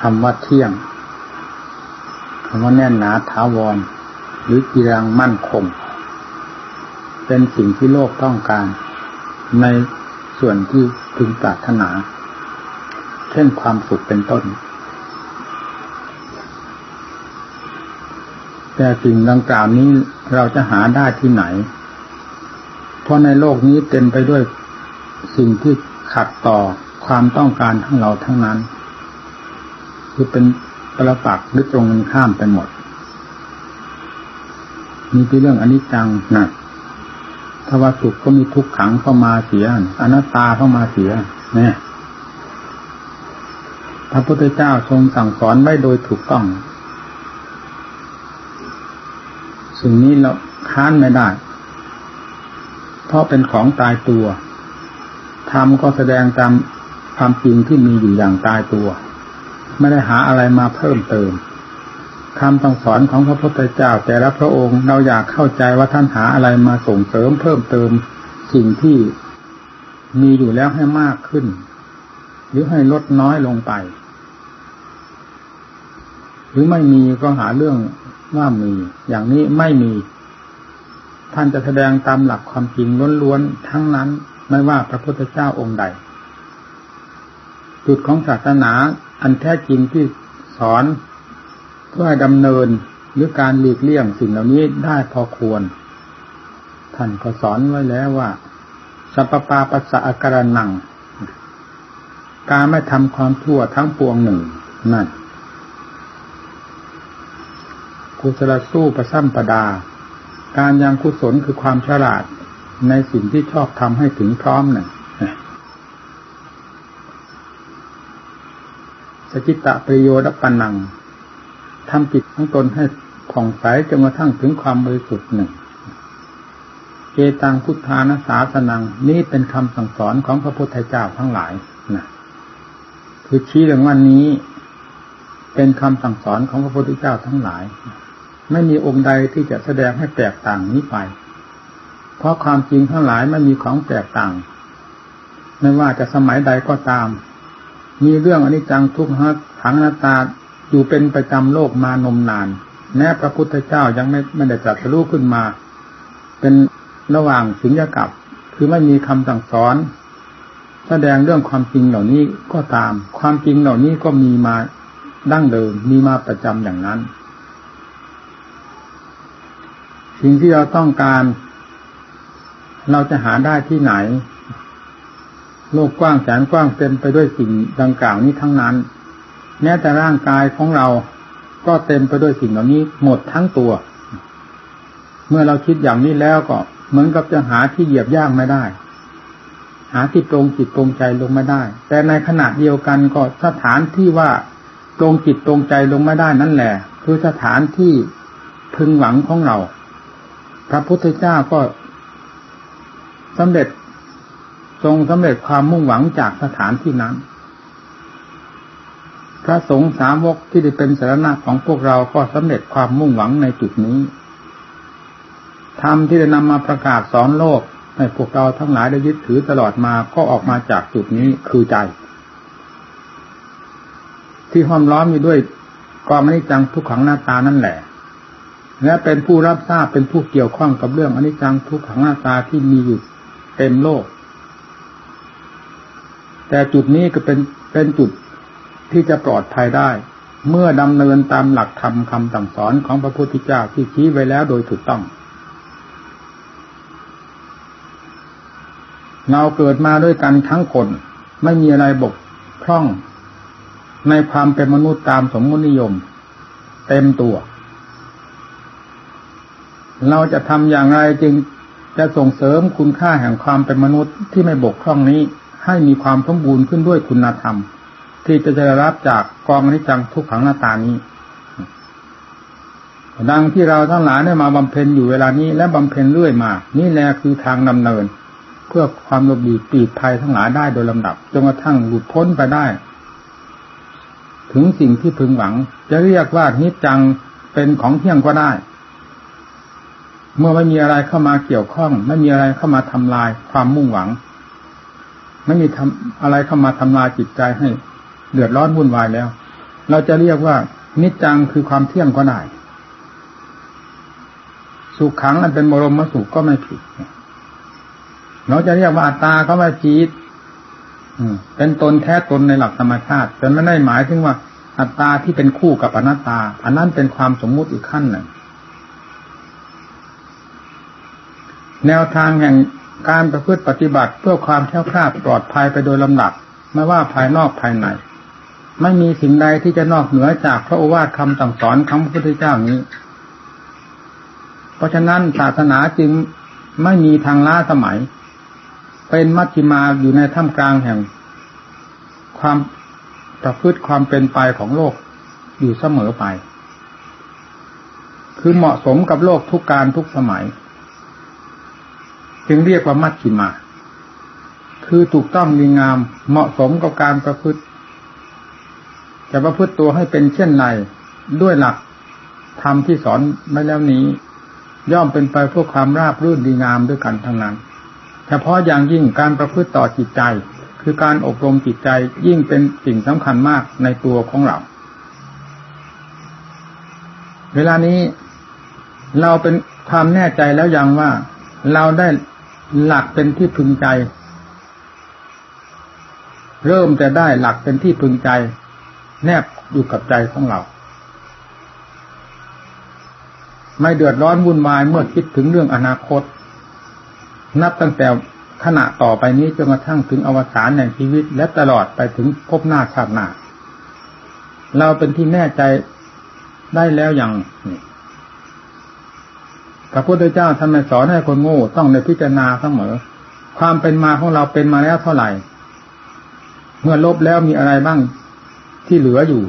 คำว่าเที่ยงคำว่าแน่นหนาถาวร หรือกีรังมั่นคง เป็นสิ่งที่โลกต้องการ ในส่วนที่พึงปรารถนา เช่นความสุขเป็นต้น แต่สิ่งดังกล่าวนี้เราจะหาได้ที่ไหน เพราะในโลกนี้เต็มไปด้วยสิ่งที่ขัดต่อความต้องการของเราทั้งนั้น คือเป็นประปักหรือตรงกันข้ามไปหมดมีที่เรื่องอนิจจังนะถ้าว่าสุขก็มีทุกขังเข้ามาเสียอนัตตาเข้ามาเสียเนี่ยพระพุทธเจ้าทรงสั่งสอนไว้โดยถูกต้อง สิ่งนี้เราค้านไม่ได้ เพราะเป็นของตายตัวธรรมก็แสดงตามความจริงที่มีอยู่อย่างตายตัว ไม่ได้หาอะไรมาเพิ่มเติมคำตองสอนของพระพุทธเจ้า แต่ละพระองค์เราอยากเข้าใจว่าท่านหาอะไรมาส่งเสริมเพิ่มเติมสิ่งที่มีอยู่แล้วให้มากขึ้น หรือให้ลดน้อยลงไป หรือไม่มีก็หาเรื่องว่ามี อย่างนี้ไม่มี ท่านจะแสดงตามหลักความจริงล้วนๆทั้งนั้น ไม่ว่าพระพุทธเจ้าองค์ใด จุดของศาสนา อันแท้จริงที่สอนเพื่อดำเนินหรือการหลีกเลี่ยงสิ่งเหล่านี้ได้พอควร ท่านก็สอนไว้แล้วว่าสัพปาปัสสะอาการนัง การไม่ทำความชั่วทั้งปวงหนึ่งนั่นกุศลสู้ประซ้ำประดา การยังกุศลคือความฉลาดในสิ่งที่ชอบทำให้ถึงพร้อมหนึ่ง สจิตะประโยชน์ปันังทำจิตของตนให้ผ่องใสจนกระทั่งถึงความบริสุทธิ์หนึ่งเกตังพุทธานาสาสนัง นี่เป็นคำสั่งสอนของพระพุทธเจ้าทั้งหลายนะคือชี้เรื่องวันนี้ เป็นคำสั่งสอนของพระพุทธเจ้าทั้งหลาย ไม่มีองค์ใดที่จะแสดงให้แตกต่างนี้ไป เพราะความจริงทั้งหลายไม่มีของแตกต่าง ไม่ว่าจะสมัยใดก็ตาม มีเรื่องอนิจจังทุกขังขังนาตาอยู่เป็นประจำโลกมานมนาน แม้พระพุทธเจ้ายังไม่ไม่ได้จัดรู้ขึ้นมา เป็นระหว่างสิงยกับ คือไม่มีคำสั่งสอน แสดงเรื่องความจริงเหล่านี้ก็ตาม ความจริงเหล่านี้ก็มีมาดั้งเดิมมีมาประจำอย่างนั้น สิ่งที่เราต้องการ เราจะหาได้ที่ไหน โลกกว้างแสนกว้างเต็มไปด้วยสิ่งดังกล่าวนี้ทั้งนั้น แม้แต่ร่างกายของเราก็เต็มไปด้วยสิ่งเหล่านี้หมดทั้งตัว เมื่อเราคิดอย่างนี้แล้วก็เหมือนกับจะหาที่เหยียบย่างไม่ได้ หาที่ตรงจิตตรงใจลงไม่ได้ แต่ในขณะเดียวกันก็สถานที่ว่าตรงจิตตรงใจลงไม่ได้นั่นแหละ คือสถานที่พึงหวังของเรา พระพุทธเจ้าก็สำเร็จ ทรงสำเร็จความมุ่งหวังจากสถานที่นั้น พระสงฆ์สามวกที่ได้เป็นสารณะของพวกเราก็สำเร็จความมุ่งหวังในจุดนี้ธรรมที่ได้นำมาประกาศสอนโลกให้พวกเราทั้งหลายได้ยึดถือตลอดมาก็ออกมาจากจุดนี้คือใจ ที่ห้อมล้อมอยู่ด้วยความอนิจจังทุกขังหน้าตานั่นแหละ และเป็นผู้รับทราบเป็นผู้เกี่ยวข้องกับเรื่องอนิจจังทุกขังหน้าตาที่มีอยู่เต็มโลก แต่จุดนี้ก็เป็นเป็นจุดที่จะปลอดภัยได้ เมื่อดำเนินตามหลักธรรมคำสั่งสอนของพระพุทธเจ้าที่ชี้ไว้แล้วโดยถูกต้องเราเกิดมาด้วยกันทั้งคน ไม่มีอะไรบกพร่อง ในความเป็นมนุษย์ตามสมมตินิยม เต็มตัว เราจะทำอย่างไรจึงจะส่งเสริมคุณค่าแห่งความเป็นมนุษย์ที่ไม่บกพร่องนี้ ให้มีความสมบูรณ์ขึ้นด้วยคุณธรรม ที่จะได้รับจากกองอนิจจังทุกขังหน้าตานี้ ดังที่เราทั้งหลายได้มาบำเพ็ญอยู่เวลานี้และบำเพ็ญเรื่อยมา นี่แหละคือทางดำเนิน เพื่อความหลบหลีกปีดภัยทั้งหลายได้โดยลำดับจนกระทั่งหลุดพ้นไปได้ ถึงสิ่งที่พึงหวัง จะเรียกว่านิจจังเป็นของเที่ยงก็ได้เมื่อไม่มีอะไรเข้ามาเกี่ยวข้อง ไม่มีอะไรเข้ามาทำลายความมุ่งหวัง ไม่มีทำอะไรเข้ามาทำลายจิตใจให้ เดือดร้อนวุ่นวายแล้ว เราจะเรียกว่า นิจจังคือความเที่ยงก็ได้ สุขขังอันเป็นบรมสุขก็ไม่ผิดเราจะเรียกว่าอัตตาก็ว่าจิตเป็นตนแท้ตนในหลักธรรมชาติแต่ไม่ได้หมายถึงว่า อัตตาที่เป็นคู่กับอนัตตา อันนั้นเป็นความสมมุติอีกขั้นหนึ่งแนวทางแห่ง การประพฤติปฏิบัติเพื่อความแข็งแกร่งปลอดภัยไปโดยลำดับ ไม่ว่าภายนอกภายใน ไม่มีสิ่งใดที่จะนอกเหนือจากพระโอวาทคำสั่งสอนคำพระพุทธเจ้านี้ เพราะฉะนั้นศาสนาจึงไม่มีทางล้าสมัย เป็นมัชฌิมาอยู่ในท่ามกลางแห่ง ความประพฤติความเป็นไปของโลกอยู่เสมอไป คือเหมาะสมกับโลกทุกการทุกสมัย จึงเรียกว่ามัชชิมา คือถูกต้องดีงามเหมาะสมกับการประพฤติจะประพฤติตัวให้เป็นเช่นไรด้วยหลักธรรมที่สอนม่แล้วนี้ ย่อมเป็นไปเพื่อความราบรื่นดีงามด้วยกันทั้งนั้น เฉพาะอย่างยิ่งการประพฤติต่อจิตใจ คือการอบรมจิตใจยิ่งเป็นสิ่งสำคัญมากในตัวของเรา เวลานี้เราเป็นความแน่ใจแล้วยังว่า เราได้ หลักเป็นที่พึงใจ เริ่มจะได้หลักเป็นที่พึงใจ แนบอยู่กับใจของเรา ไม่เดือดร้อนวุ่นวายเมื่อคิดถึงเรื่องอนาคต นับตั้งแต่ขณะต่อไปนี้จนกระทั่งถึงอวสานแห่งชีวิต และตลอดไปถึงพบหน้าชาติหน้า เราเป็นที่แน่ใจได้แล้วอย่างนี้ พระพุทธเจ้าท่านไม่สอนให้คนโง่ต้องในพิจารณาเสมอ ความเป็นมาของเราเป็นมาแล้วเท่าไหร่ เมื่อลบแล้วมีอะไรบ้างที่เหลืออยู่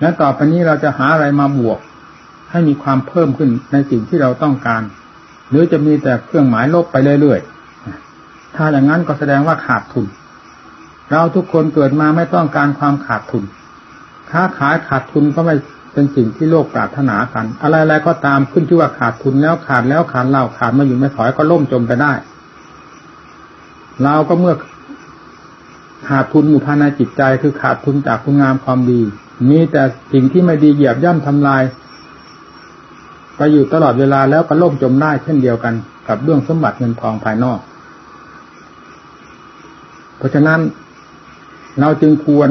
และต่อไปนี้เราจะหาอะไรมาบวก ให้มีความเพิ่มขึ้นในสิ่งที่เราต้องการ หรือจะมีแต่เครื่องหมายลบไปเรื่อยๆ ถ้าอย่างนั้นก็แสดงว่าขาดทุน เราทุกคนเกิดมาไม่ต้องการความขาดทุน ค้าขายขาดทุนก็ไม่ เป็นสิ่งที่โลกปรารถนากัน อะไรๆก็ตามขึ้นชื่ว่าขาดทุนแล้วขาดแล้วขาดเล่าขาดมาอยู่ไม่ถอยก็ล่มจมไปได้ เราก็เมื่อขาดทุนอยู่ภายในจิตใจคือขาดทุนจากคุณงามความดี มีแต่สิ่งที่ไม่ดีเหยียบย่ำทำลายไปอยู่ตลอดเวลาแล้วก็ล่มจมได้เช่นเดียวกันกับเรื่องสมบัติเงินทองภายนอก เพราะฉะนั้นเราจึงควร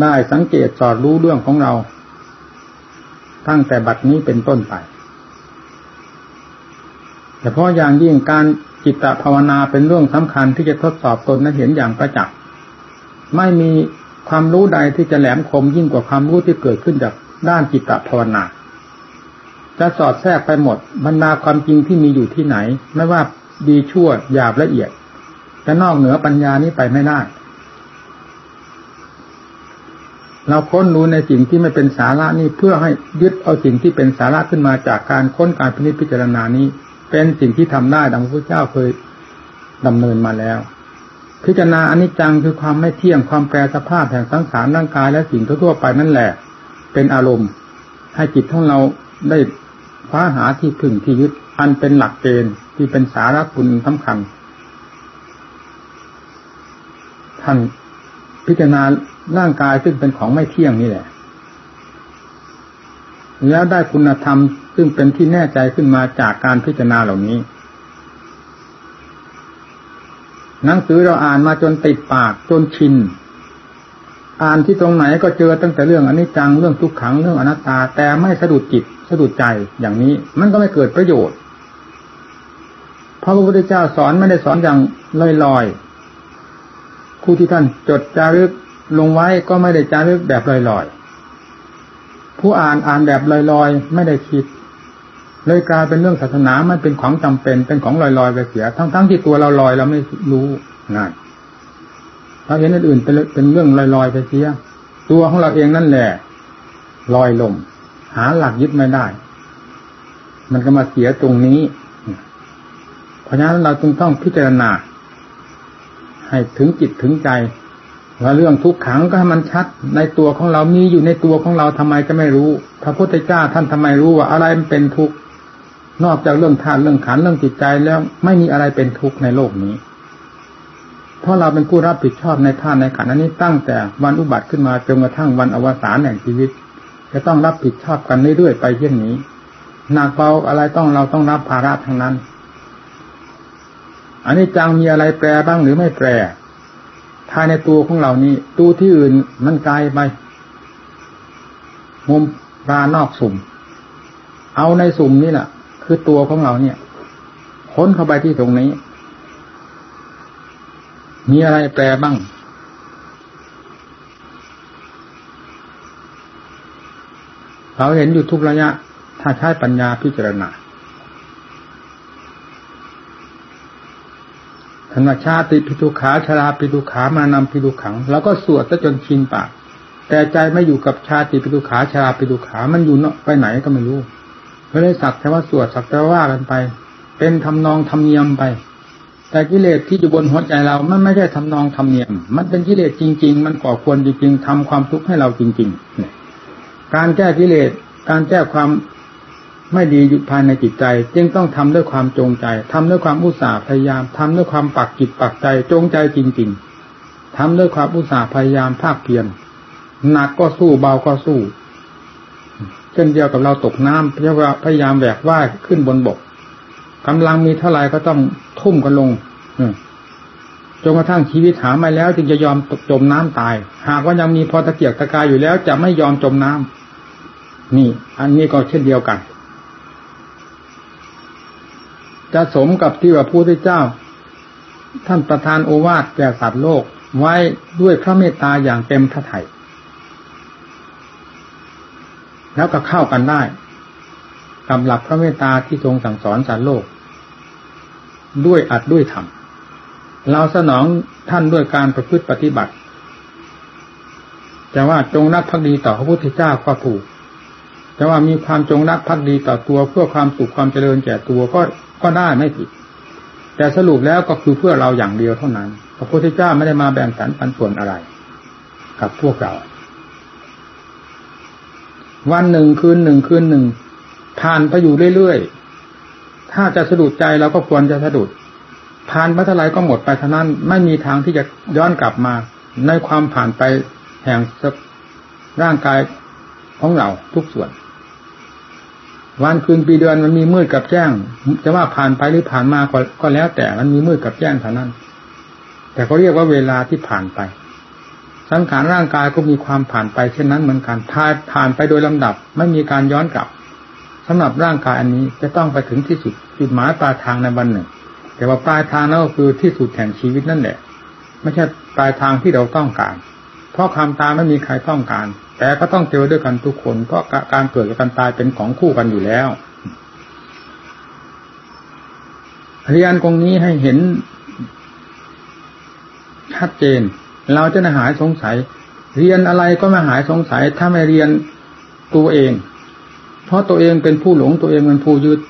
ได้สังเกตสอดรู้เรื่องของเรา ตั้งแต่บัดนี้เป็นต้นไปแต่เพราะอย่างยิ่งการจิตตภาวนาเป็นเรื่องสำคัญที่จะทดสอบตนนั้นเห็นอย่างประจักษ์ไม่มีความรู้ใดที่จะแหลมคมยิ่งกว่าความรู้ที่เกิดขึ้นจากด้านจิตตภาวนา จะสอดแทรกไปหมดบรรดาความจริงที่มีอยู่ที่ไหน ไม่ว่าดีชั่วหยาบละเอียดจะนอกเหนือปัญญานี้ไปไม่ได้ เราค้นรู้ในสิ่งที่ไม่เป็นสาระนี่เพื่อให้ยึดเอาสิ่งที่เป็นสาระขึ้นมาจากการค้นการพิจพิจารณานี้ เป็นสิ่งที่ทำได้ดังพระเจ้าเคยดำเนินมาแล้ว พิจารณาอนิจจังคือความไม่เที่ยงความแปรสภาพแห่งสังขารร่างกายและสิ่งทั่วไปนั่นแหละ เป็นอารมณ์ ให้จิตของเราได้คว้าหาที่พึ่งที่ยึดอันเป็นหลักเกณฑ์ที่เป็นสาระคุณสำคัญท่านพิจารณา ร่างกายซึ่งเป็นของไม่เที่ยงนี่แหละ แล้วได้คุณธรรมซึ่งเป็นที่แน่ใจขึ้นมาจากการพิจารณาเหล่านี้ หนังสือเราอ่านมาจนติดปากจนชิน อ่านที่ตรงไหนก็เจอตั้งแต่เรื่องอนิจจังเรื่องทุกขังเรื่องอนัตตา แต่ไม่สะดุดจิตสะดุดใจอย่างนี้ มันก็ไม่เกิดประโยชน์พระพระพุทธเจ้าสอนไม่ได้สอนอย่างลอยๆผู้ที่ท่านจดจารึก ลงไว้ก็ไม่ได้จารึกแบบลอยๆ ผู้อ่านอ่านแบบลอยๆ ไม่ได้คิด เลยกลายเป็นเรื่องศาสนามันเป็นของจำเป็นเป็นของลอยๆไปเสีย ทั้งๆที่ตัวเราลอยเราไม่รู้นั่นเราเห็นอื่นๆเป็นเป็นเรื่องลอยๆไปเสีย ตัวของเราเองนั่นแหละลอยลมหาหลักยึดไม่ได้ มันก็มาเสียตรงนี้ เพราะฉะนั้นเราจึงต้องพิจารณาให้ถึงจิตถึงใจ ว่าเรื่องทุกขังก็ให้มันชัด ในตัวของเรามีอยู่ในตัวของเราทำไมจะไม่รู้ พระพุทธเจ้าท่านทำไมรู้ว่าอะไรมันเป็นทุกข์นอกจากเรื่องธาตุเรื่องขันเรื่องจิตใจแล้วไม่มีอะไรเป็นทุกข์ในโลกนี้ เพราะเราเป็นผู้รับผิดชอบในท่านในขันอันนี้ตั้งแต่วันอุบัติขึ้นมาจนกระทั่งวันอวสานแห่งชีวิต จะต้องรับผิดชอบกันเรื่อยๆไปเช่นนี้หนักเบาอะไรต้องเราต้องรับภาระทั้งนั้น อันนี้จังมีอะไรแปรบ้างหรือไม่แปร ภายในตัวของเรานี้ตัวที่อื่นมันไกลไปมุมปลานอกสุ่ม เอาในสุ่มนี่แหละคือตัวของเราเนี่ยค้นเข้าไปที่ตรงนี้ มีอะไรแปลบ้าง เราเห็นอยู่ทุกระยะ ถ้าใช้ปัญญาพิจารณา ธรรมชาติปิทุขาชราปิทุขามานำปิทุขังแล้วก็สวดซะจนชินปากแต่ใจไม่อยู่กับชาติปิทุขาชราปิทุขา มันอยู่เนาะไปไหนก็ไม่รู้ก็เลยสักแต่ว่าสวดสักแต่ว่ากันไป เป็นทำนองทำเนียมไป แต่กิเลสที่อยู่บนหัวใจเรา มันไม่ใช่ทำนองทำเนียม มันเป็นกิเลสจริง ๆ มันก่อควรจริงๆทำความทุกข์ให้เราจริงๆการแก้กิเลสการแก้ความ ไม่ดีอยู่ภายในจิตใจ จึงต้องทำด้วยความจงใจทำด้วยความอุตสาห์พยายามทำด้วยความปักจิตปักใจจงใจจริง ๆทำด้วยความอุตสาห์พยายามภาคเพียรหนักก็สู้เบาก็สู้ เช่นเดียวกับเราตกน้ำพยายามแบกว่ายขึ้นบนบกกำลังมีเท่าไรก็ต้องทุ่มกันลงจนกระทั่งชีวิตหาไม่แล้ว จึงจะยอมจมน้ำตาย หากว่ายังมีพอตะเกียกตะกายอยู่แล้ว จะไม่ยอมจมน้ำนี่ อันนี้ก็เช่นเดียวกัน จะสมกับที่ว่าพระพุทธเจ้า ท่านประทานโอวาทแก่สัตว์โลกไว้ด้วยพระเมตตาอย่างเต็มพระทัยแล้วก็เข้ากันได้กับหลักพระเมตตาที่ทรงสั่งสอนสารโลก ด้วยอัดด้วยธรรมเราสนองท่านด้วยการประพฤติปฏิบัติจะว่าจงรักภักดีต่อพระพุทธเจ้าก็ถูกจะว่ามีความจงรักภักดีต่อตัวเพื่อความสุขความเจริญแก่ตัวก็ ก็ได้ไม่ผิด แต่สรุปแล้วก็คือเพื่อเราอย่างเดียวเท่านั้น พระพุทธเจ้าไม่ได้มาแบ่งสรรปันส่วนอะไร กับพวกเรา วันหนึ่งคืนหนึ่งคืนหนึ่งผ่านไปอยู่เรื่อยๆ ถ้าจะสะดุดใจเราก็ควรจะสะดุดผ่านไปเท่าไรก็หมดไปเท่านั้น ไม่มีทางที่จะย้อนกลับมา ในความผ่านไปแห่งร่างกายของเราทุกส่วน วันคืนปีเดือนมันมีมืดกับแจ้ง จะว่าผ่านไปหรือผ่านมาก็แล้ว แต่มันมีมืดกับแจ้งเท่านั้น แต่เขาเรียกว่าเวลาที่ผ่านไป สังขารร่างกายก็มีความผ่านไปเช่นนั้นเหมือนกันผ่านผ่านไปโดยลำดับ ไม่มีการย้อนกลับสำหรับร่างกายอันนี้จะต้องไปถึงที่สุดจุดหมายปลายทางในวันหนึ่ง แต่ว่าปลายทางนั่นก็คือที่สุดแห่งชีวิตนั่นแหละ ไม่ใช่ปลายทางที่เราต้องการ เพราะความตายไม่มีใครต้องการ แต่ก็ต้องเจอด้วยกันทุกคน เพราะการเกิดกับการตายเป็นของคู่กันอยู่แล้วเรียนตรงนี้ให้เห็นชัดเจน เราจะหายสงสัย เรียนอะไรก็ไม่หายสงสัย ถ้าไม่เรียนตัวเอง เพราะตัวเองเป็นผู้หลงตัวเองเป็นผู้ยึด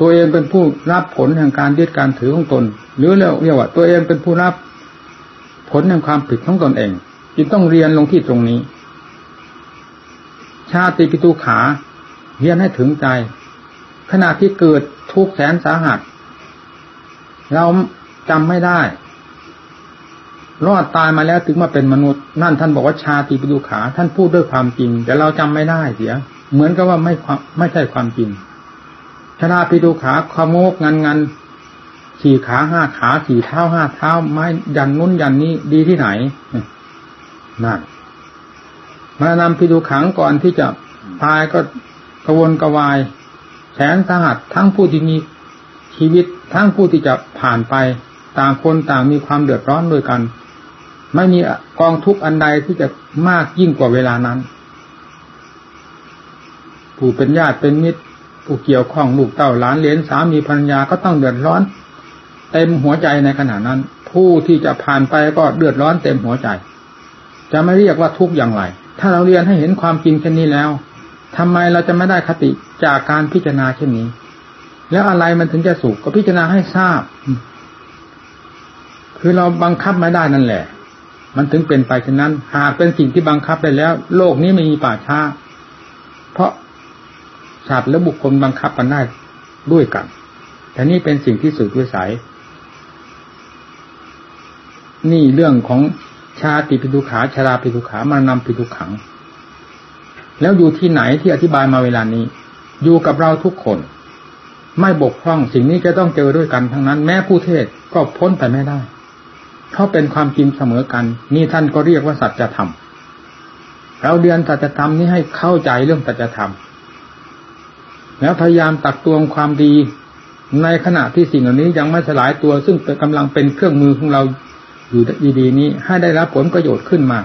ตัวเองเป็นผู้รับผลแห่งการยึดการถือของตน หรือเรียกว่าตัวเองเป็นผู้รับผลแห่งความผิดของตนเอง จึงต้องเรียนลงที่ตรงนี้ ชาติปิตุขา เรียนให้ถึงใจ ขณะที่เกิดทุกแสนสาหัส เราจำไม่ได้ รอดตายมาแล้วถึงมาเป็นมนุษย์ นั่นท่านบอกว่าชาติปิดุขา ท่านพูดด้วยความจริง แต่เราจำไม่ได้เสีย เหมือนกับว่าไม่ไม่ใช่ความจริงชาปิดุขาขโมกงันงันสี่ขาห้าขาสี่เท้าห้าเท้าไม้ยันนู้นยันนี้ดีที่ไหน นั่นมานำพิดุขังก่อนที่จะตายก็กระวนกระวายแสนสหัสทั้งผู้ที่มีชีวิตทั้งผู้ที่จะผ่านไปต่างคนต่างมีความเดือดร้อนด้วยกัน ไม่มีกองทุกข์อันใดที่จะมากยิ่งกว่าเวลานั้น ผู้เป็นญาติเป็นมิตร ผู้เกี่ยวข้องลูกเต้าหลานเลนสามีภรรยาก็ต้องเดือดร้อน เต็มหัวใจในขณะนั้น ผู้ที่จะผ่านไปก็เดือดร้อนเต็มหัวใจ จะไม่เรียกว่าทุกข์อย่างไร ถ้าเราเรียนให้เห็นความจริงเช่นนี้แล้วทำไมเราจะไม่ได้คติจากการพิจารณาเช่นนี้ แล้วอะไรมันถึงจะสุขก็พิจารณาให้ทราบ คือเราบังคับไม่ได้นั่นแหละ มันถึงเป็นไปเช่นนั้น หากเป็นสิ่งที่บังคับได้แล้ว โลกนี้ไม่มีป่าช้า เพราะสัตว์และบุคคลบังคับกันได้ด้วยกัน แต่นี่เป็นสิ่งที่สุดวิสัย นี่เรื่องของ ชาติปิทุขาชาราปิทุขามานำปิทุขัง แล้วอยู่ที่ไหนที่อธิบายมาเวลานี้ อยู่กับเราทุกคน ไม่บกพร่องสิ่งนี้จะต้องเจอด้วยกันทั้งนั้น แม้ผู้เทศก็พ้นไปไม่ได้ เพราะเป็นความจริงเสมอกัน นี่ท่านก็เรียกว่าสัจธรรมเราเรียนสัจธรรมนี้ให้เข้าใจเรื่องสัจธรรมแล้วพยายามตักตวงความดีในขณะที่สิ่งเหล่านี้ยังไม่สลายตัวซึ่งกำลังเป็นเครื่องมือของเรา อยู่ดีๆนี้ให้ได้รับผลประโยชน์ขึ้นมา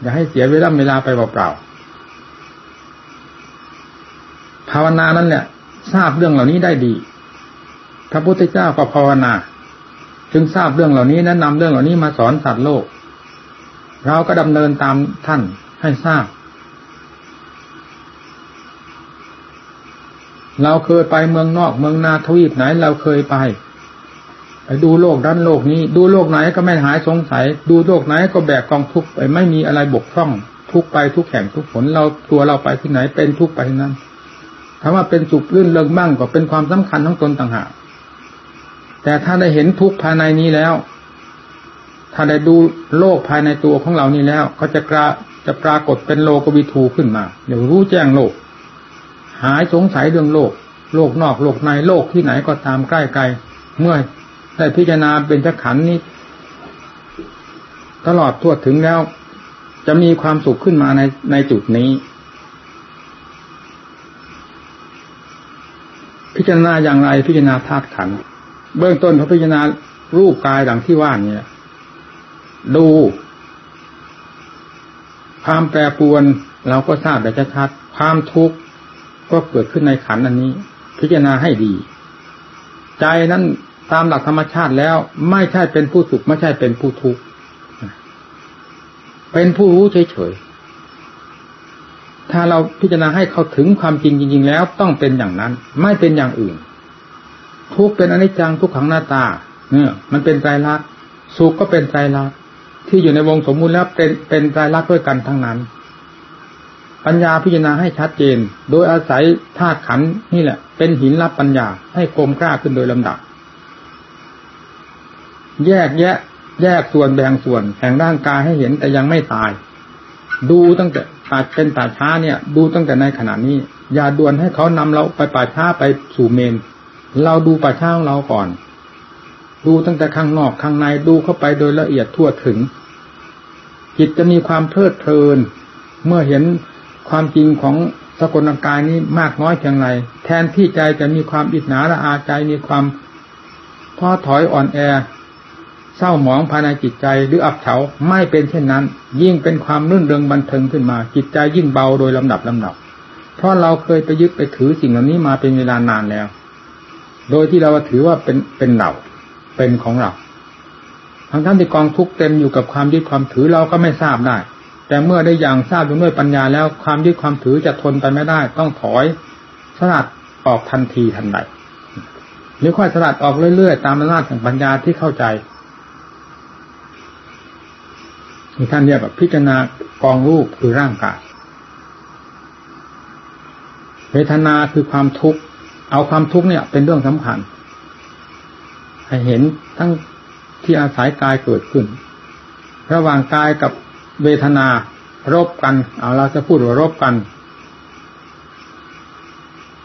อย่าให้เสียเวลาเวลาไปเปล่าๆภาวนานั่นแหละทราบเรื่องเหล่านี้ได้ดี พระพุทธเจ้าก็ภาวนา จึงทราบเรื่องเหล่านี้แนะนำเรื่องเหล่านี้มาสอนสัตว์โลก เราก็ดำเนินตามท่านให้ทราบ เราเคยไปเมืองนอกเมืองนาทวีปไหนเราเคยไป ไปดูโลกด้านโลกนี้ ดูโลกไหนก็ไม่หายสงสัย ดูโลกไหนก็แบกกองทุกไปไม่มีอะไรบกพร่อง ทุกไปทุกแห่งทุกผลเราตัวเราไปที่ไหนเป็นทุกไปนั้นถ้าว่าเป็นสุขลื่นเริงบ้างก็เป็นความสำคัญของตนต่างหากแต่ถ้าได้เห็นทุกภายในนี้แล้ว ถ้าได้ดูโลกภายในตัวของเรานี้แล้วก็จะกระจะปรากฏเป็นโลกวิทูขึ้นมาเดี๋ยวรู้แจ้งโลก หายสงสัยเรื่องโลก โลกนอกโลกในโลกที่ไหนก็ตามใกล้ไกล เมื่อ ได้พิจารณาเป็นจักขันนี้ ตลอดทั่วถึงแล้ว จะมีความสุขขึ้นมาในในจุดนี้ พิจารณาอย่างไรพิจารณาธาตุขันเบื้องต้นเขาพิจารณารูปกายดังที่ว่านี่ดูความแปรปรวนเราก็ทราบแต่ชัดความทุกข์ก็เกิดขึ้นในขันอันนี้ พิจารณาให้ดี ใจนั้น ตามหลักธรรมชาติแล้ว ไม่ใช่เป็นผู้สุขไม่ใช่เป็นผู้ทุกข์เป็นผู้รู้เฉยๆถ้าเราพิจารณาให้เขาถึงความจริงจริง ๆ แล้วต้องเป็นอย่างนั้น ไม่เป็นอย่างอื่น ทุกเป็นอนิจจังทุกขังหน้าตา เนี่ย มันเป็นไตรลักสุขก็เป็นไตรลักที่อยู่ในวงสมมุติแล้วเป็นเป็นไตรลักด้วยกันทั้งนั้นปัญญาพิจารณาให้ชัดเจน โดยอาศัยธาตุขันนี่แหละ เป็นหินรับปัญญาให้กลมกล้าขึ้นโดยลำดับ แยกแยะ แยกส่วนแบ่งส่วนแห่งร่างกายให้เห็นแต่ยังไม่ตาย ดูตั้งแต่ปาเป็นป่าช้าเนี่ย ดูตั้งแต่ในขณะนี้ อย่าด่วนให้เขานำเราไปป่าช้าไปสู่เมน เราดูป่าช้าของเราก่อน ดูตั้งแต่ข้างนอกข้างในดูเข้าไปโดยละเอียดทั่วถึง จิตจะมีความเพลิดเพลิน เมื่อเห็นความจริงของสกลกายนี้มากน้อยเพียงไรแทนที่ใจจะมีความอิจฉาละอาใจมีความท้อถอยอ่อนแอ เศร้าหมองภายในจิตใจหรืออับเฉาไม่เป็นเช่นนั้น ยิ่งเป็นความรื่นเริงบันเทิงขึ้นมา จิตใจยิ่งเบาโดยลำดับลำดับ เพราะเราเคยไปยึดไปถือสิ่งเหล่านี้มาเป็นเวลานานแล้ว โดยที่เราถือว่าเป็นเป็นเราเป็นของเราทั้งท่านที่กองทุกเต็มอยู่กับความยึดความถือเราก็ไม่ทราบได้ แต่เมื่อได้อย่างทราบด้วยปัญญาแล้วความยึดความถือจะทนไปไม่ได้ ต้องถอยสลัดออกทันทีทันใดหรือค่อยสลัดออกเรื่อยๆ ตามอำนาจแห่งปัญญาที่เข้าใจ ที่ท่านเรียกแบบพิจารณากองรูปคือร่างกายเวทนาคือความทุกข์เอาความทุกข์เนี่ย เป็นเรื่องสำคัญ ให้เห็นทั้งที่อาศัยกายเกิดขึ้น ระหว่างกายกับเวทนารบกัน เอาเราจะพูดว่ารบกัน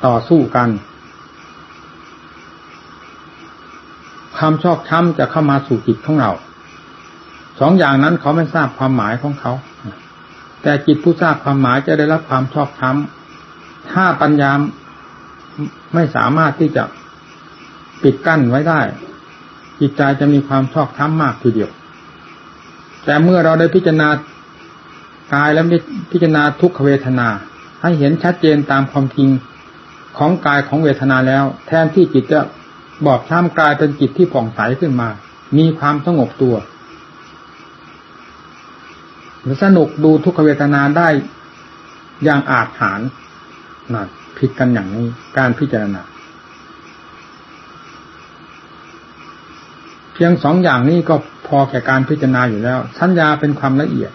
ต่อสู้กันความชอบช้ำจะเข้ามาสู่จิตของเรา สองอย่างนั้นเขาไม่ทราบความหมายของเขา แต่จิตผู้ทราบความหมายจะได้รับความชอบช้ำถ้าปัญญาไม่สามารถที่จะปิดกั้นไว้ได้ จิตใจจะมีความชอบช้ำมมากทีเดียว แต่เมื่อเราได้พิจารณากายแล้วพิจารณาทุกขเวทนา ให้เห็นชัดเจนตามความจริงของกายของเวทนาแล้ว แทนที่จิตจะบอบช้ำกลายเป็นจิตที่ผ่องใสขึ้นมา มีความสงบตัว สนุกดูทุกขเวทนาได้อย่างอาจหารนะผิดกันอย่างนี้การพิจารณา เพียงสองอย่างนี้ก็พอแก่การพิจารณาอยู่แล้ว สัญญาเป็นความละเอียด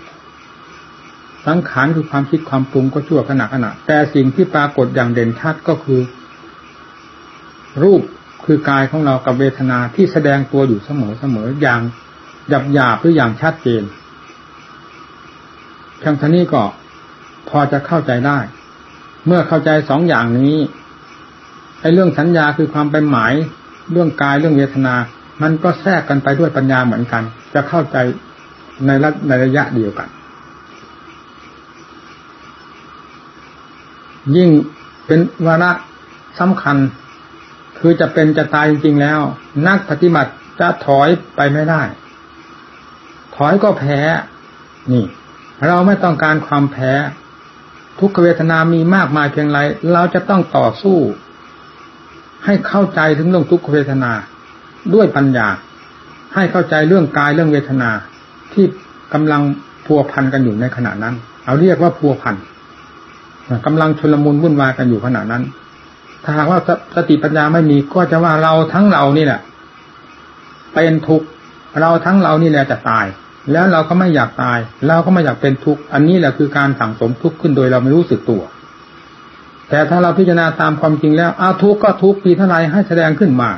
สังขารคือความคิดความปรุงก็ชั่วขณะขณะ แต่สิ่งที่ปรากฏอย่างเด่นชัดก็คือ รูปคือกายของเรากับเวทนาที่แสดงตัวอยู่เสมอเสมออย่างหยาบหยาบหรืออย่างชัดเจน เพียงเท่านี้ก็พอจะเข้าใจได้ เมื่อเข้าใจสองอย่างนี้ไอ้เรื่องสัญญาคือความเป็นหมาย เรื่องกายเรื่องเวทนา มันก็แทรกกันไปด้วยปัญญาเหมือนกัน จะเข้าใจในระในระยะเดียวกัน ยิ่งเป็นวาระสำคัญ คือจะเป็นจะตายจริง ๆ แล้ว นักปฏิบัติจะถอยไปไม่ได้ ถอยก็แพ้ นี่ เราไม่ต้องการความแพ้ ทุกขเวทนามีมากมายเพียงไร เราจะต้องต่อสู้ ให้เข้าใจถึงเรื่องทุกขเวทนา ด้วยปัญญา ให้เข้าใจเรื่องกายเรื่องเวทนาที่กำลังพัวพันกันอยู่ในขณะนั้น เอาเรียกว่าพัวพันกำลังชลมุนวุ่นวายกันอยู่ขณะนั้น ถ้าหากว่าสติปัญญาไม่มีก็จะว่าเราทั้งเรานี่แหละเป็นทุกข์เราทั้งเรานี่แหละจะตาย แล้วเราก็ไม่อยากตาย เราก็ไม่อยากเป็นทุกข์ อันนี้แหละคือการสั่งสมทุกข์ขึ้นโดยเราไม่รู้สึกตัว แต่ถ้าเราพิจารณาตามความจริงแล้วอาทุกข์ก็ทุกข์ปีเท่าไรให้แสดงขึ้นมา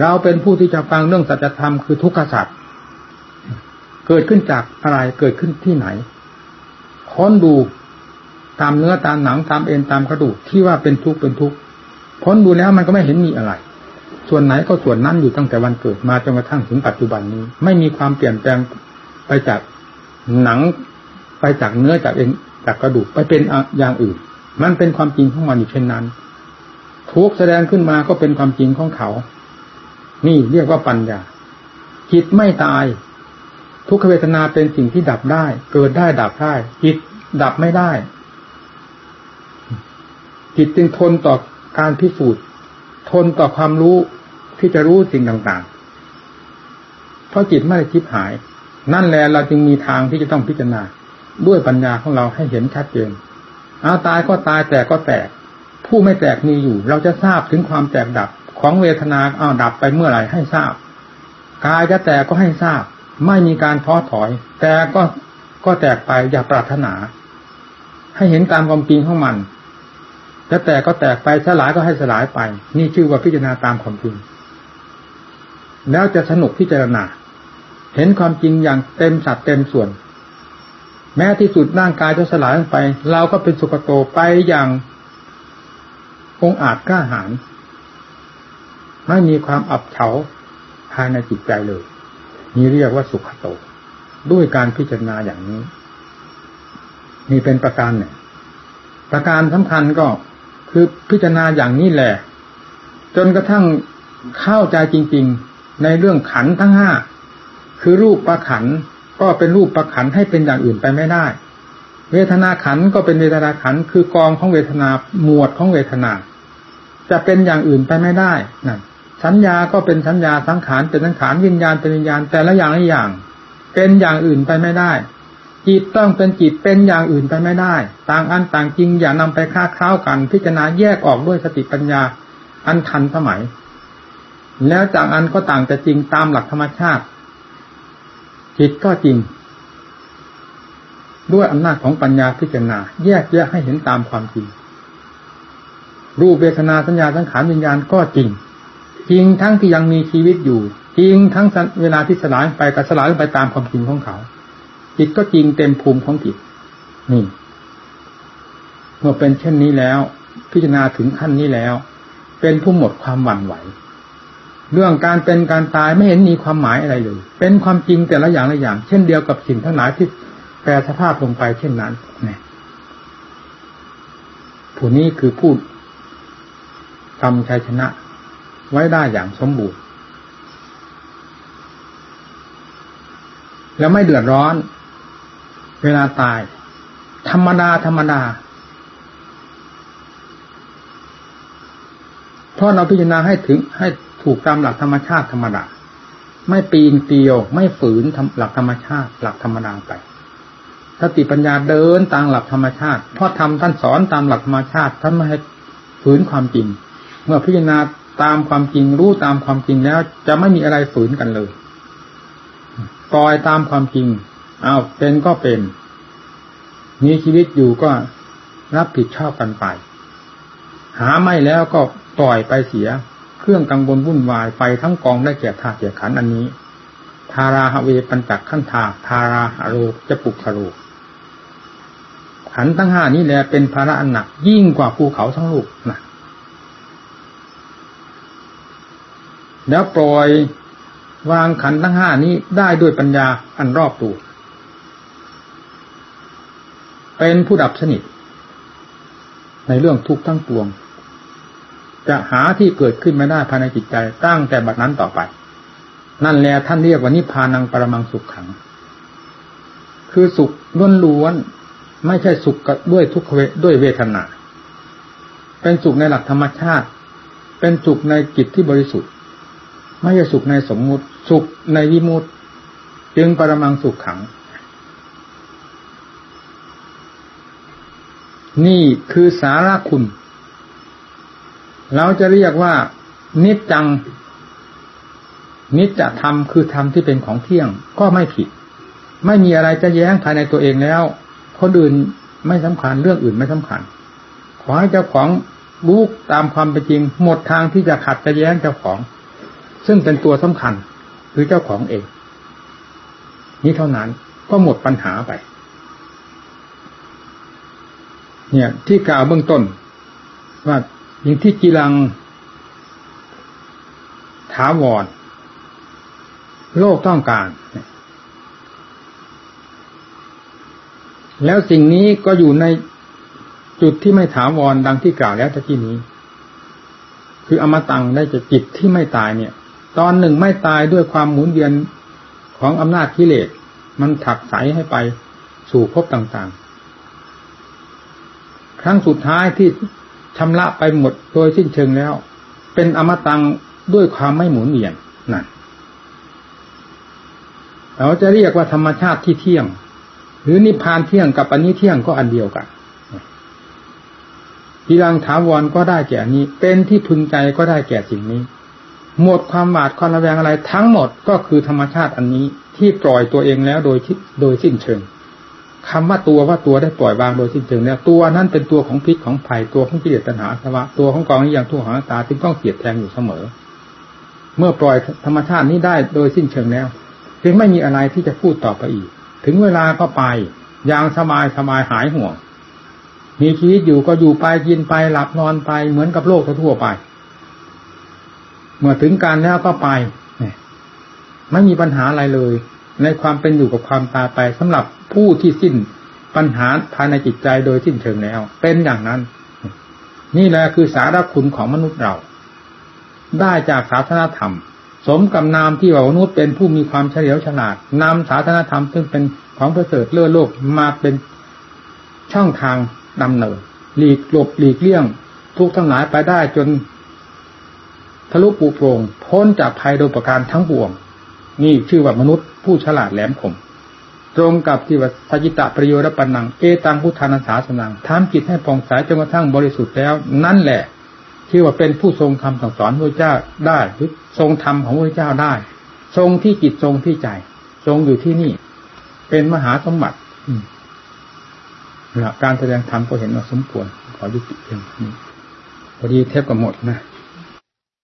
เราเป็นผู้ที่จะฟังเรื่องสัจธรรมคือทุกขสัจเกิดขึ้นจากอะไรเกิดขึ้นที่ไหน ค้นดูตามเนื้อตามหนังตามเอ็นตามกระดูกที่ว่าเป็นทุกข์เป็นทุกข์ค้นดูแล้วมันก็ไม่เห็นมีอะไร ส่วนไหนก็ส่วนนั้นอยู่ตั้งแต่วันเกิดมาจนกระทั่งถึงปัจจุบันนี้ ไม่มีความเปลี่ยนแปลง ไปจากหนังไปจากเนื้อจากเอ็นจากกระดูกไปเป็นอย่างอื่น มันเป็นความจริงของมันอยู่เช่นนั้น ทุกแสดงขึ้นมาก็เป็นความจริงของเขา นี่เรียกว่าปัญญาจิตไม่ตาย ทุกขเวทนาเป็นสิ่งที่ดับได้ เกิดได้ดับได้จิตดับไม่ได้ จิตจึงทนต่อการพิสูจน์ ทนต่อความรู้ที่จะรู้สิ่งต่างๆ เพราะจิตไม่ได้คิดหาย นั่นแหละเราจึงมีทางที่จะต้องพิจารณา ด้วยปัญญาของเราให้เห็นชัดเจนเอาตายก็ตายแตกก็แตก ผู้ไม่แตกมีอยู่ เราจะทราบถึงความแตกดับของเวทนาอ้าวดับไปเมื่อไหร่ให้ทราบกายจะแตกก็ให้ทราบ ไม่มีการท้อถอย แต่ก็ก็แตกไปอย่าปรารถนา ให้เห็นตามความจริงของมันจะแตกก็แตกไปสลายก็ให้สลายไป นี่ชื่อว่าพิจารณาตามความจริงแล้วจะสนุกพิจารณา เห็นความจริงอย่างเต็มสัดเต็มส่วน แม้ที่สุดร่างกายจะสลายลงไป เราก็เป็นสุขโตไปอย่างองอาจกล้าหาญไม่มีความอับเฉาภายในจิตใจเลยนี่เรียกว่าสุขโต ด้วยการพิจารณาอย่างนี้นี่เป็นประการหนึ่งประการสำคัญก็คือพิจารณาอย่างนี้แหละ จนกระทั่งเข้าใจจริง ๆ ในเรื่องขันทั้งห้า คือรูปประขันก็เป็นรูปประขันให้เป็นอย่างอื่นไปไม่ได้ เวทนาขันก็เป็นเวทนาขันคือกองของเวทนาหมวดของเวทนา จะเป็นอย่างอื่นไปไม่ได้นั่นสัญญาก็เป็นสัญญาสังขารเป็นสังขารวิญญาณเป็นวิญญาณแต่ละอย่างละอย่าง เป็นอย่างอื่นไปไม่ได้จิตต้องเป็นจิตเป็นอย่างอื่นไปไม่ได้ ต่างอันต่างจริงอย่านำไปค้าคล้ากัน พิจารณาแยกออกด้วยสติปัญญาอันทันสมัย แล้วจากอันก็ต่างแต่จริงตามหลักธรรมชาติ จิตก็จริง ด้วยอำนาจของปัญญาพิจารณา แยกแยกให้เห็นตามความจริง รูปเวทนาสัญญาสังขารวิญญาณก็จริง จริงทั้งที่ยังมีชีวิตอยู่ จริงทั้งเวลาที่สลายไปก็สลายไปตามความจริงของเขา จิตก็จริงเต็มภูมิของจิต นี่ เมื่อเป็นเช่นนี้แล้ว พิจารณาถึงขั้นนี้แล้ว เป็นผู้หมดความหวั่นไหว เรื่องการเป็นการตายไม่เห็นมีความหมายอะไรเลย เป็นความจริงแต่ละอย่างละอย่าง เช่นเดียวกับสิ่งทั้งหลายที่แปรสภาพลงไปเช่นนั้นนี่ผู้นี้คือพูดทำชัยชนะ ไว้ได้อย่างสมบูรณ์ แล้วไม่เดือดร้อน เวลาตาย ธรรมดาธรรมดาเพราะเราพิจารณาให้ถึงให้ ถูกตามหลักธรรมชาติธรรมดาไม่ปีนเตียว ไม่ฝืนหลักธรรมชาติหลักธรรมดาไปสติปัญญาเดินตามหลักธรรมชาติเพราะทำท่านสอนตามหลักธรรมชาติท่านไม่ให้ฝืนความจริง เมื่อพิจารณาตามความจริงรู้ตามความจริงแล้ว จะไม่มีอะไรฝืนกันเลยปล่อยตามความจริงเอาเป็นก็เป็นมีชีวิตอยู่ก็รับผิดชอบกันไป หาไม่แล้วก็ปล่อยไปเสีย รื่องกังวลวุ่นวายไปทั้งกองได้แก่ธาตุแก่ขันอันนี้ ทาราฮเวปัญจักขันธาทาราหโรจะปุคโรขันทั้งห้านี้แหละเป็นภาระอันหนัก ยิ่งกว่าภูเขาทั้งลูกนะแล้วปล่อยวางขันทั้งห้านี้ได้ด้วยปัญญาอันรอบตัวเป็นผู้ดับสนิทในเรื่องทุกข์ทั้งปวง จะหาที่เกิดขึ้นไม่ได้ภายในจิตใจตั้งแต่บัดนั้นต่อไป นั่นแหละท่านเรียกว่านิพานังปรมังสุขขัง คือสุขล้วนๆไม่ใช่สุขด้วยทุกขเวด้วยเวทนา เป็นสุขในหลักธรรมชาติ เป็นสุขในจิตที่บริสุทธิ์ ไม่ใช่สุขในสมมุติ สุขในวิมุตจึงปรมังสุขขัง นี่คือสาระคุณ เราจะเรียกว่า นิจจัง นิจจะทำคือธรรมที่เป็นของเที่ยง ก็ไม่ผิด ไม่มีอะไรจะแย้งภายในตัวเองแล้ว คนอื่นไม่สำคัญเรื่องอื่นไม่สำคัญ ขอให้เจ้าของรู้ตามความเป็นจริง หมดทางที่จะขัดจะแย้งเจ้าของ ซึ่งเป็นตัวสำคัญคือเจ้าของเอง นี้เท่านั้นก็หมดปัญหาไป เนี่ยที่กล่าวเบื้องต้นว่า อย่างที่กีรังถาวรโลกต้องการ แล้วสิ่งนี้ก็อยู่ในจุดที่ไม่ถาวรดังที่กล่าวแล้วตะกี้นี้ คืออมตังได้จะจิตที่ไม่ตายเนี่ย ตอนหนึ่งไม่ตายด้วยความหมุนเวียนของอำนาจกิเลสมันถักใสให้ไปสู่ภพต่างๆ ครั้งสุดท้ายที่ ชำระไปหมดโดยสิ้นเชิงแล้ว เป็นอมตังด้วยความไม่หมุนเวียนนั่นเราจะเรียกว่าธรรมชาติที่เที่ยง หรือนิพพานเที่ยงกับอันนี้เที่ยงก็อันเดียวกันพีรังถาวรก็ได้แก่นี้ เป็นที่พึงใจก็ได้แก่สิ่งนี้ หมดความหวาดความระแวงอะไรทั้งหมดก็คือธรรมชาติอันนี้ที่ปล่อยตัวเองแล้วโดยโดยสิ้นเชิง คำว่าตัวว่าตัวได้ปล่อยวางโดยสิ้นเชิงแล้วตัวนั้นเป็นตัวของพิษของภัยตัวของกิเลสตัณหาสวะตัวของกองนี้อย่างทุกข์ของตาจึงต้องเกียดแทงอยู่เสมอ เมื่อปล่อยธรรมชาตินี้ได้โดยสิ้นเชิงแล้วจึงไม่มีอะไรที่จะพูดต่อไปอีก ถึงเวลาก็ไปอย่างสบายสบายหายห่วงมีชีวิตอยู่ก็อยู่ไปกินไปหลับนอนไปเหมือนกับโลกทั่วไป เมื่อถึงการแล้วก็ไปไม่มีปัญหาอะไรเลย ในความเป็นอยู่กับความตายไปสำหรับผู้ที่สิ้นปัญหาภายในจิตใจโดยสิ้นเชิงแล้ว เป็นอย่างนั้น นี่แหละคือสาระคุณของมนุษย์เรา ได้จากศาสนาธรรม สมกับนามที่ว่ามนุษย์เป็นผู้มีความเฉลียวฉลาดนำศาสนาธรรมซึ่งเป็นของประเสริฐเลื่อโลกมาเป็นช่องทางดำเนินหลีกหลบหลีกเลี่ยง ทุกทั้งหลายไปได้จนทะลุปูโปร่งพ้นจากภัยโดยประการทั้งปวง นี่ชื่อว่ามนุษย์ผู้ฉลาดแหลมคมตรงกับที่ว่าสจิตะประโยชน์ปันังเอตังพุทธานาสาสนังทำจิตให้ปองสายจนกระทั่งบริสุทธิ์แล้ว นั่นแหละที่ว่าเป็นผู้ทรงคำสั่งสอนพระเจ้าได้หรือทรงธรรมของพระเจ้าได้ ทรงที่จิตทรงที่ใจ ทรงอยู่ที่นี่ เป็นมหาสมบัติการแสดงธรรมก็เห็นว่าสมควรขอยุติเพียงนี้พอดีเทปกับหมดนะ